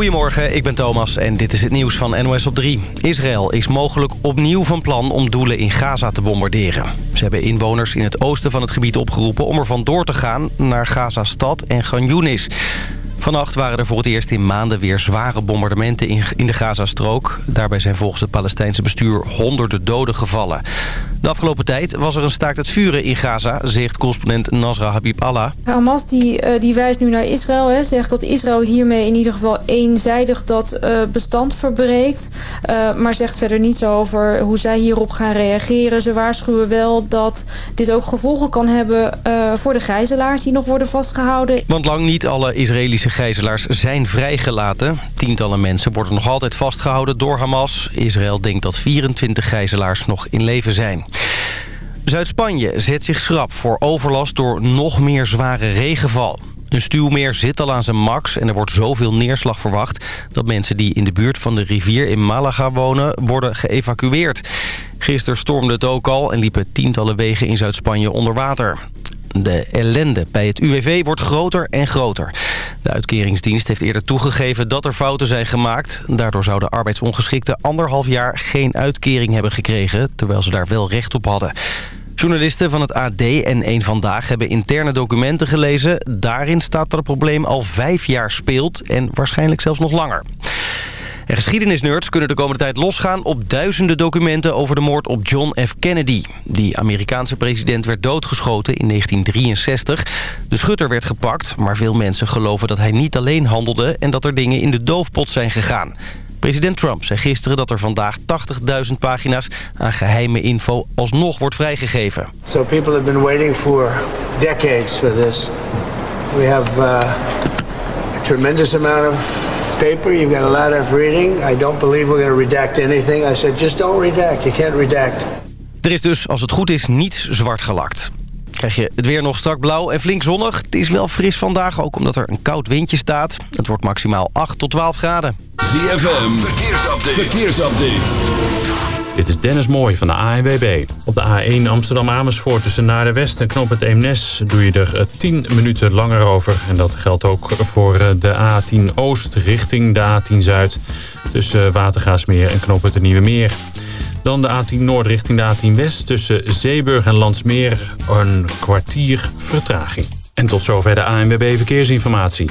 Goedemorgen, ik ben Thomas en dit is het nieuws van NOS op 3. Israël is mogelijk opnieuw van plan om doelen in Gaza te bombarderen. Ze hebben inwoners in het oosten van het gebied opgeroepen om er vandoor te gaan naar Gaza-stad en Gan Yunis. Vannacht waren er voor het eerst in maanden weer zware bombardementen in de Gazastrook. Daarbij zijn volgens het Palestijnse bestuur honderden doden gevallen. De afgelopen tijd was er een staakt het vuren in Gaza, zegt correspondent Nasra Habib Allah. Hamas die, uh, die wijst nu naar Israël, hè, zegt dat Israël hiermee in ieder geval eenzijdig dat uh, bestand verbreekt. Uh, maar zegt verder niets over hoe zij hierop gaan reageren. Ze waarschuwen wel dat dit ook gevolgen kan hebben voor de gijzelaars die nog worden vastgehouden. Want lang niet alle Israëlische gijzelaars zijn vrijgelaten. Tientallen mensen worden nog altijd vastgehouden door Hamas. Israël denkt dat 24 gijzelaars nog in leven zijn. Zuid-Spanje zet zich schrap voor overlast door nog meer zware regenval. Een stuwmeer zit al aan zijn max en er wordt zoveel neerslag verwacht... dat mensen die in de buurt van de rivier in Malaga wonen worden geëvacueerd. Gisteren stormde het ook al en liepen tientallen wegen in Zuid-Spanje onder water. De ellende bij het UWV wordt groter en groter. De uitkeringsdienst heeft eerder toegegeven dat er fouten zijn gemaakt. Daardoor zouden arbeidsongeschikten anderhalf jaar geen uitkering hebben gekregen... terwijl ze daar wel recht op hadden. Journalisten van het AD en Eén Vandaag hebben interne documenten gelezen. Daarin staat dat het probleem al vijf jaar speelt en waarschijnlijk zelfs nog langer. En geschiedenisnerds kunnen de komende tijd losgaan op duizenden documenten over de moord op John F. Kennedy. Die Amerikaanse president werd doodgeschoten in 1963. De schutter werd gepakt, maar veel mensen geloven dat hij niet alleen handelde... en dat er dingen in de doofpot zijn gegaan. President Trump zei gisteren dat er vandaag 80.000 pagina's aan geheime info alsnog wordt vrijgegeven. So people have been waiting for decades for this. We have uh, a tremendous amount of paper. You've got a lot of reading. I don't believe we're going to redact anything. I said just don't redact. You can't redact. Er is dus, als het goed is, niets zwart gelakt krijg je het weer nog strak blauw en flink zonnig. Het is wel fris vandaag, ook omdat er een koud windje staat. Het wordt maximaal 8 tot 12 graden. ZFM, verkeersupdate. verkeersupdate. Dit is Dennis Mooij van de ANWB. Op de A1 Amsterdam-Amersfoort tussen Naar West en Knop het Eemnes... doe je er 10 eh, minuten langer over. En dat geldt ook voor eh, de A10 Oost richting de A10 Zuid... tussen Watergaasmeer en Knop het Nieuwe Meer. Dan de A10 Noord richting de A10 West tussen Zeeburg en Landsmeer een kwartier vertraging. En tot zover de ANWB Verkeersinformatie.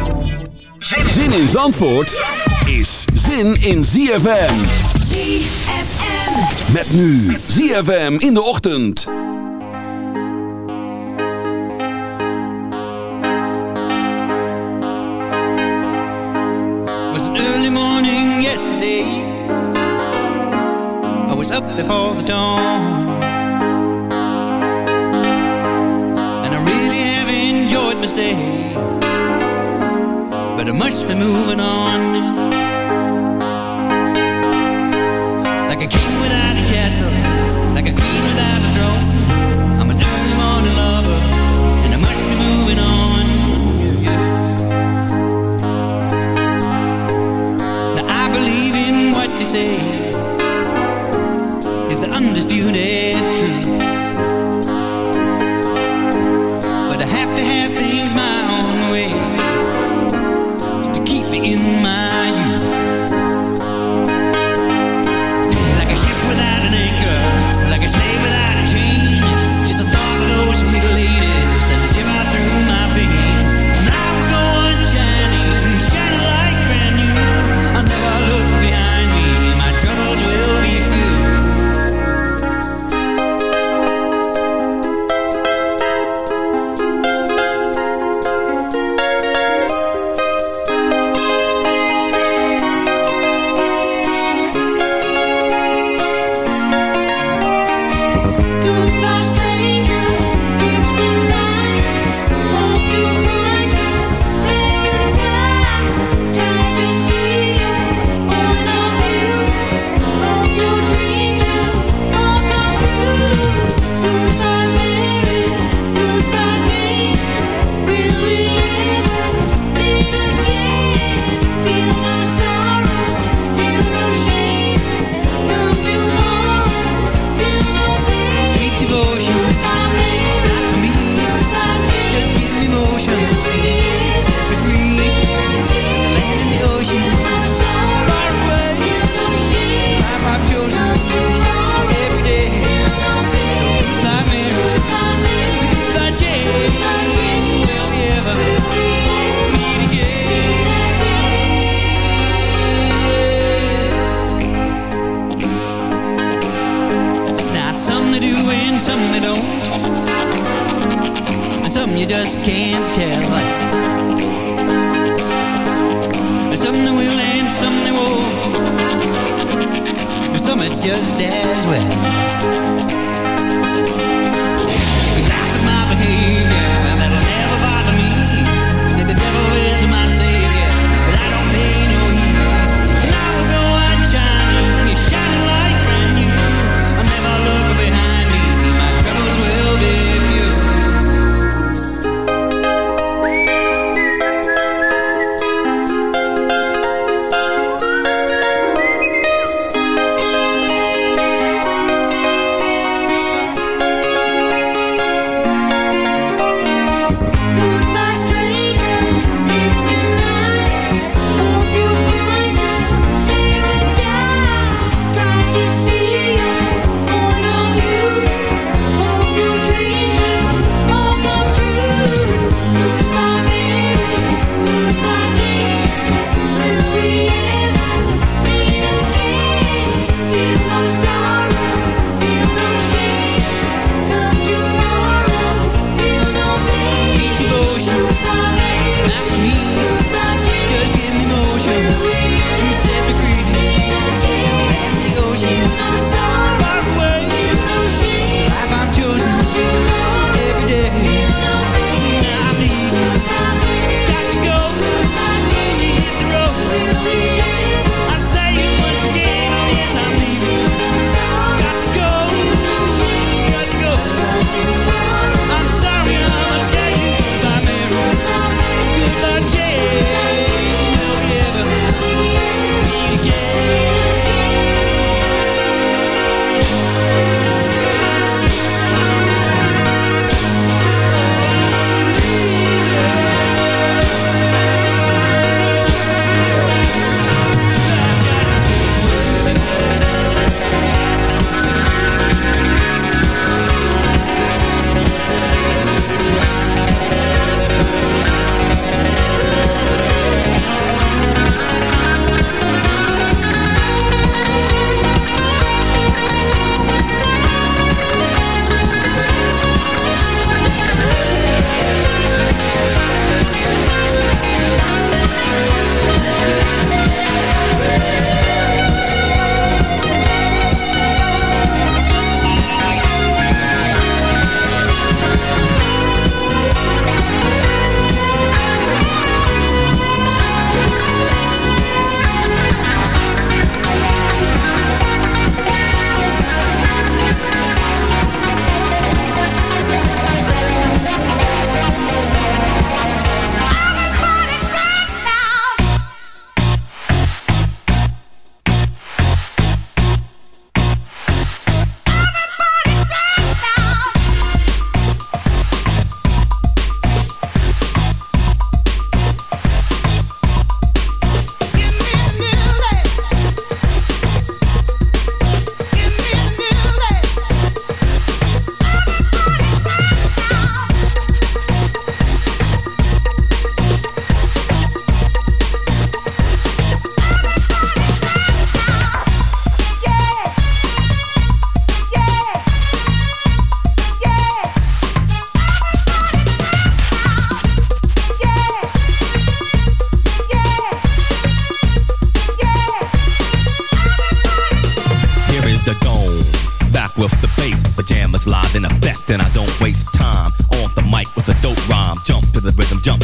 Zin in Zandvoort is zin in ZFM. ZFM. Met nu ZFM in de ochtend. yesterday. I was up before the dawn. And I really have enjoyed my stay. Must be moving on.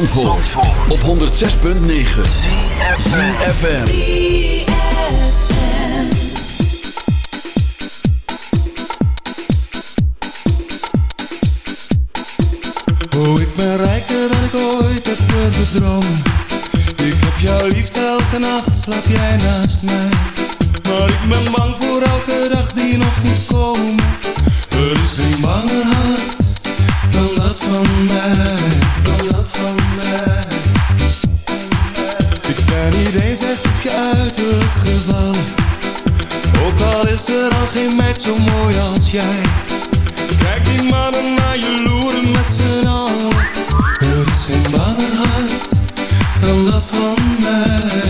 Op 106.9 ZFM. Oh, ik ben rijker dan ik ooit heb durven Ik heb jouw liefde, elke nacht slaap jij naast mij. Maar ik ben bang voor elke dag die nog moet komen. Er is een banger hart dan dat van mij. is er al geen meid zo mooi als jij. Kijk die mannen naar je loeren met z'n allen. Er is geen hart dan dat van mij.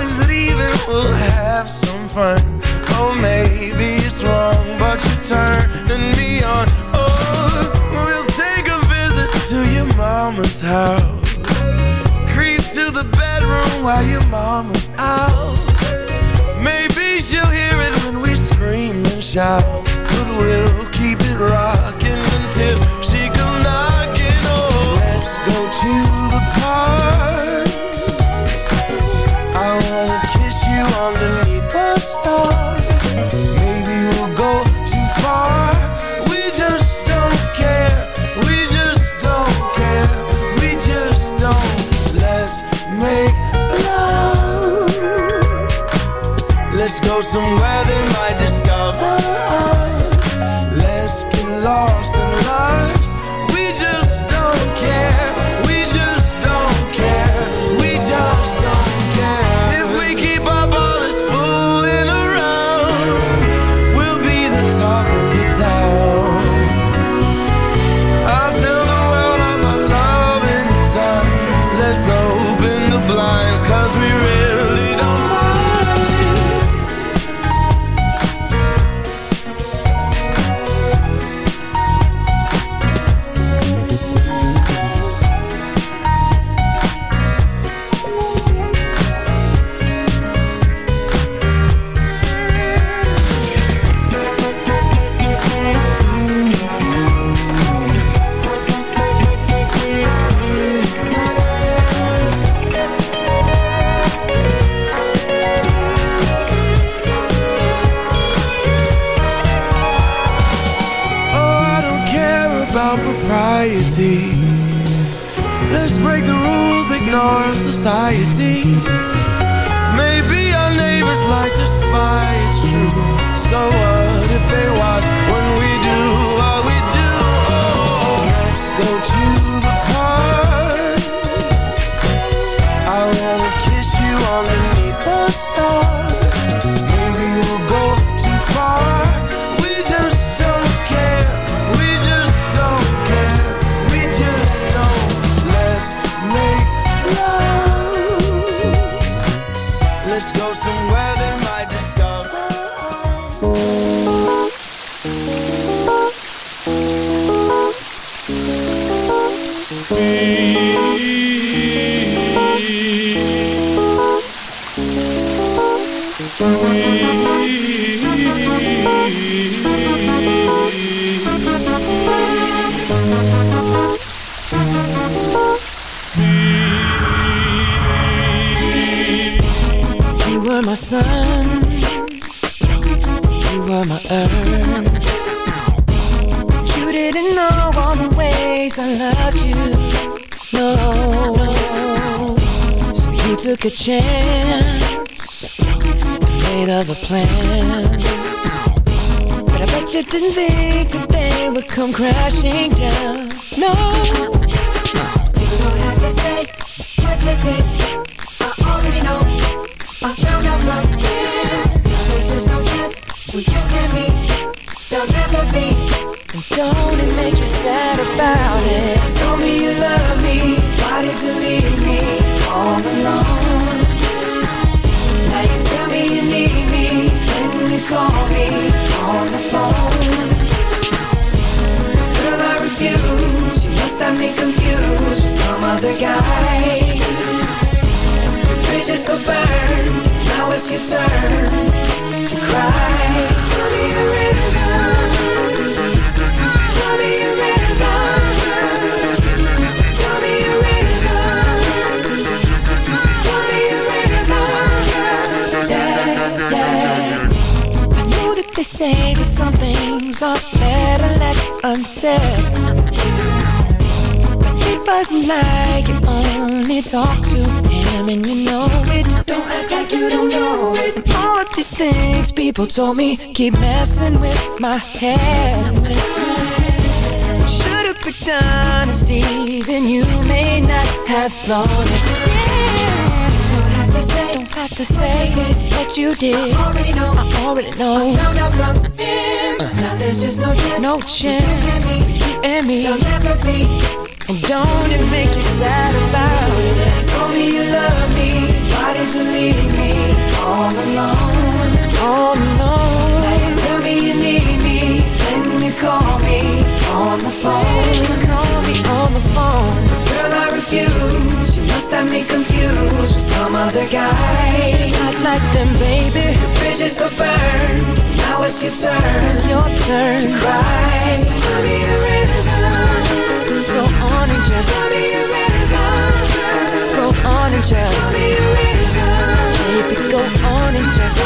Somebody's leaving, we'll have some fun. Oh, maybe it's wrong, but you turning me on. Oh, we'll take a visit to your mama's house. Creep to the bedroom while your mama's out. Maybe she'll hear it when we scream and shout. But we'll keep it rocking until she comes knocking. Oh, let's go to the park when you and me? There'll never be And don't it make you sad about it? Told me you love me. Why did you leave me all alone? Now you tell me you need me. When you call me on the phone? Girl, I refuse. You must have me confused With some other guy. Bridges. Now it's your turn talk to him and you know it. Act like you don't know it. And all of these things people told me keep messing with my head. Should've picked honesty, then you may not have thought it. Don't have to say, don't what you did. I already know, I already know. I found out from him. Now there's just no chance, no chance. You and me, you'll never be. Don't it make you sad about it? Told me you love me. Why did you leave me all alone? All alone. Now tell me you need me. When you call me on the phone. Call me on the phone. Girl, I refuse. You must have me confused with some other guy. Not like them, baby. The bridges go burned. Now it's your turn. It's your turn to cry. So tell me a rhythm. On and just. Go on and just. Baby, go on and just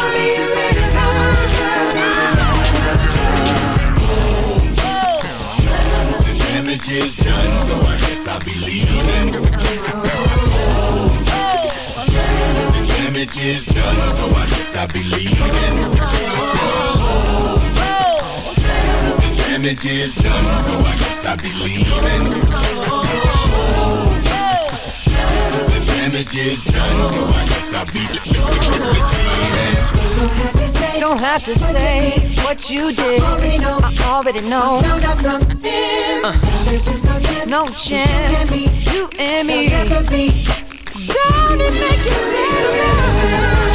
damage is done, so I guess I'll be leaving. Oh, The damage is done, so I guess I'll be leaving. damage is done, so I guess I be leaving. The damage is done, so I guess I be leaving. Don't have to say what you did. I already know. Uh. There's just no chance. No chance. You and me. Don't it make you sad enough?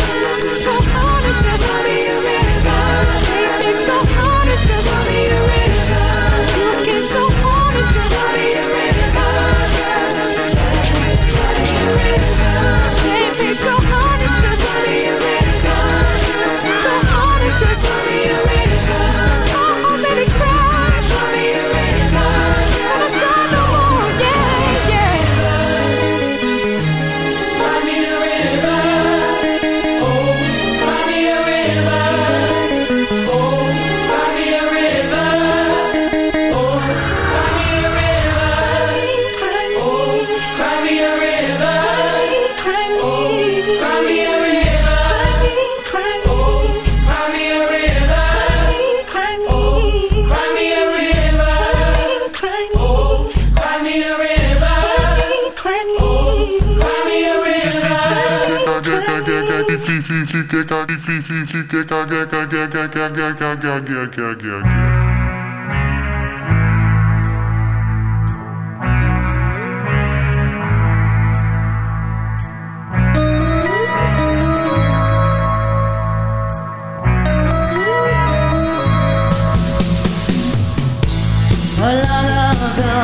Long ago,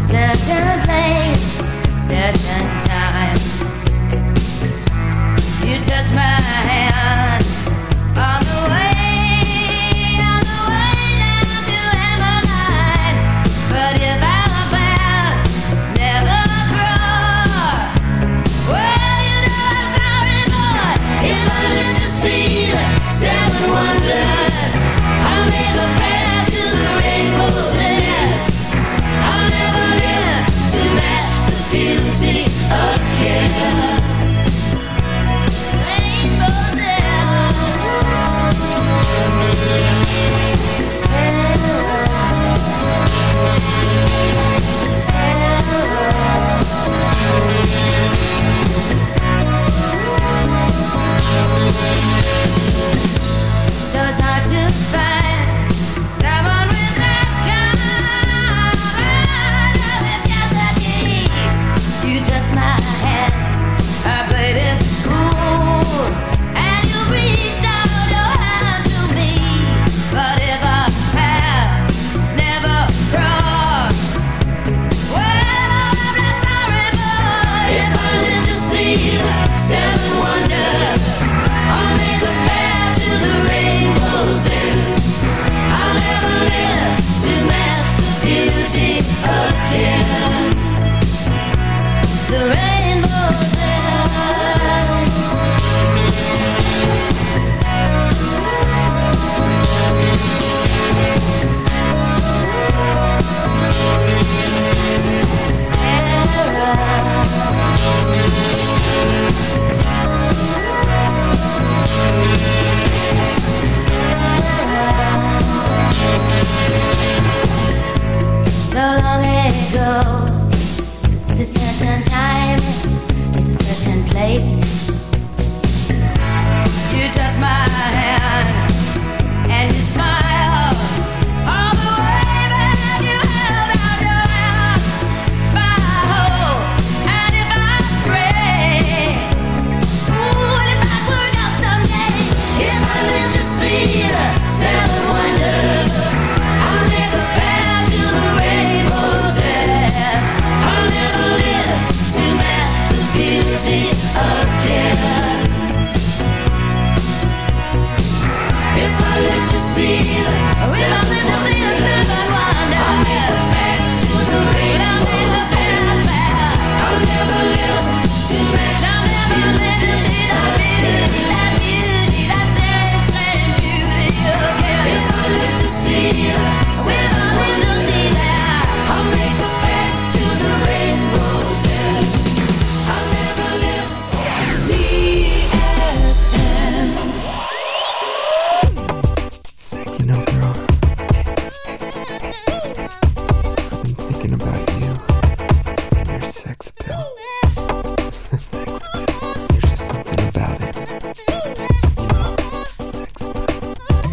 certain place, certain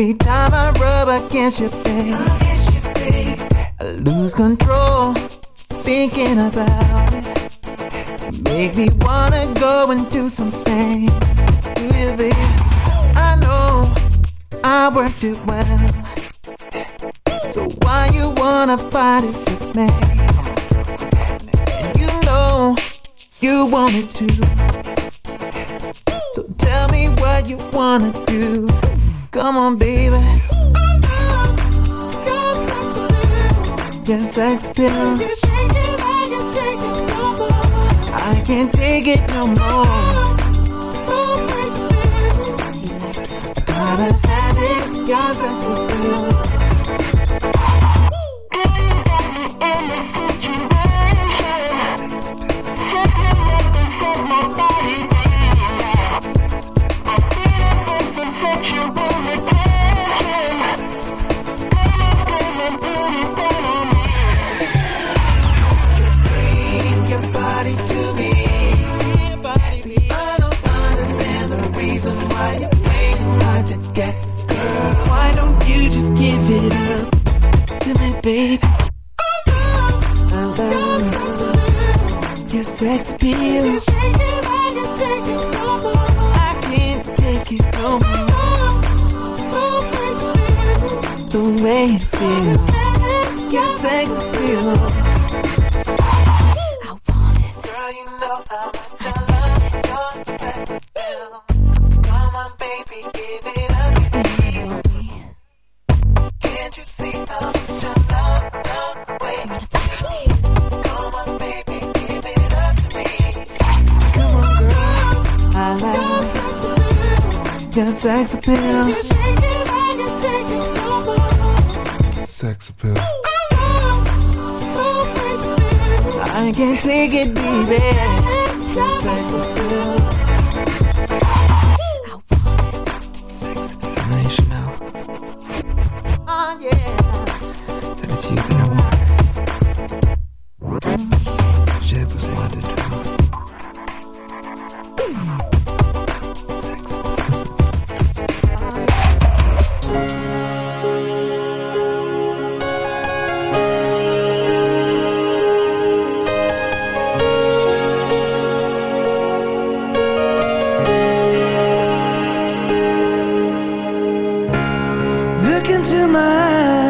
Every time I rub against your face, I lose control, thinking about it. Make me wanna go and do some things. Do you, babe? I know I worked it well. So why you wanna fight it with me? And you know you wanted to. So tell me what you wanna do. Come on, baby. Your sex appeal. I can't take it no more. Gotta have it, your sex appeal. Into my eyes,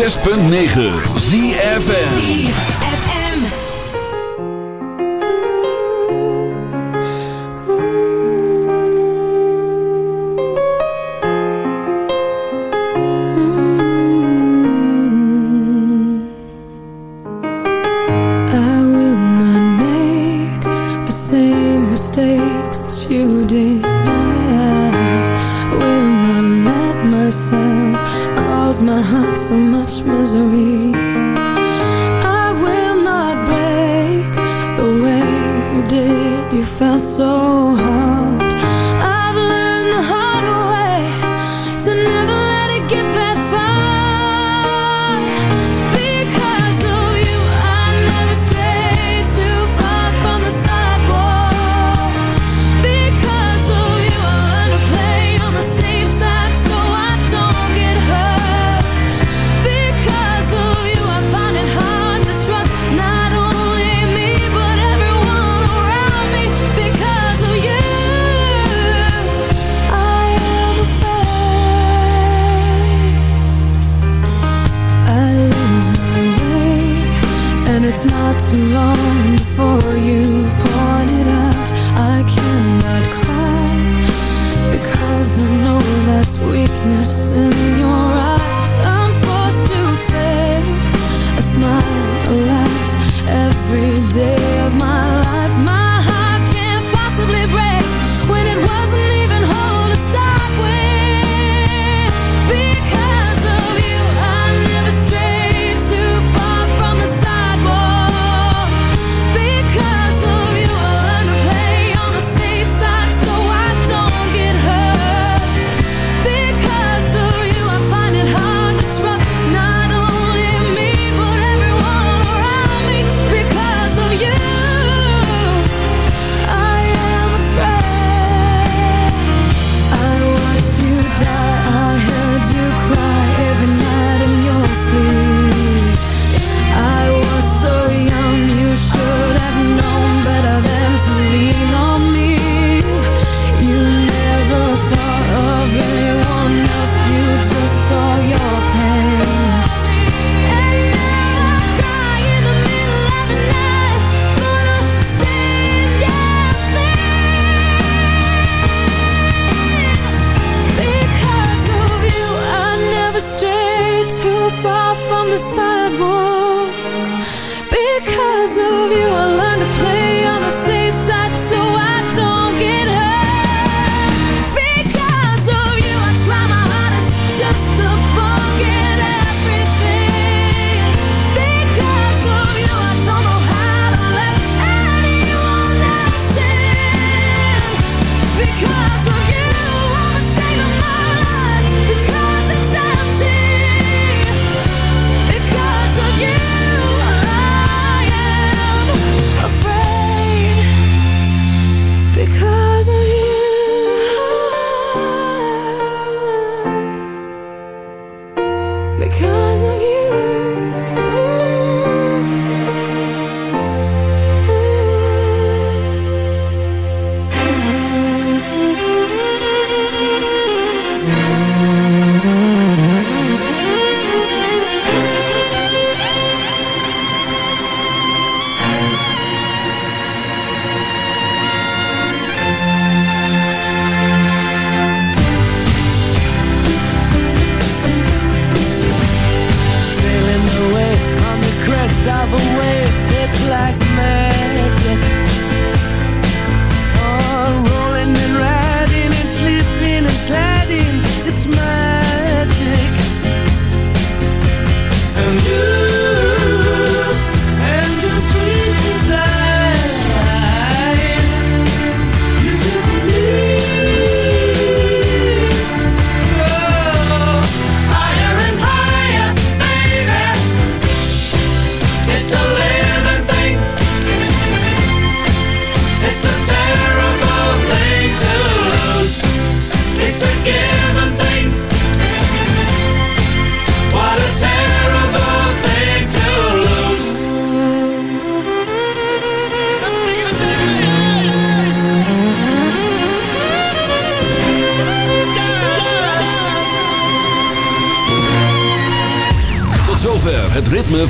106.9 ZFN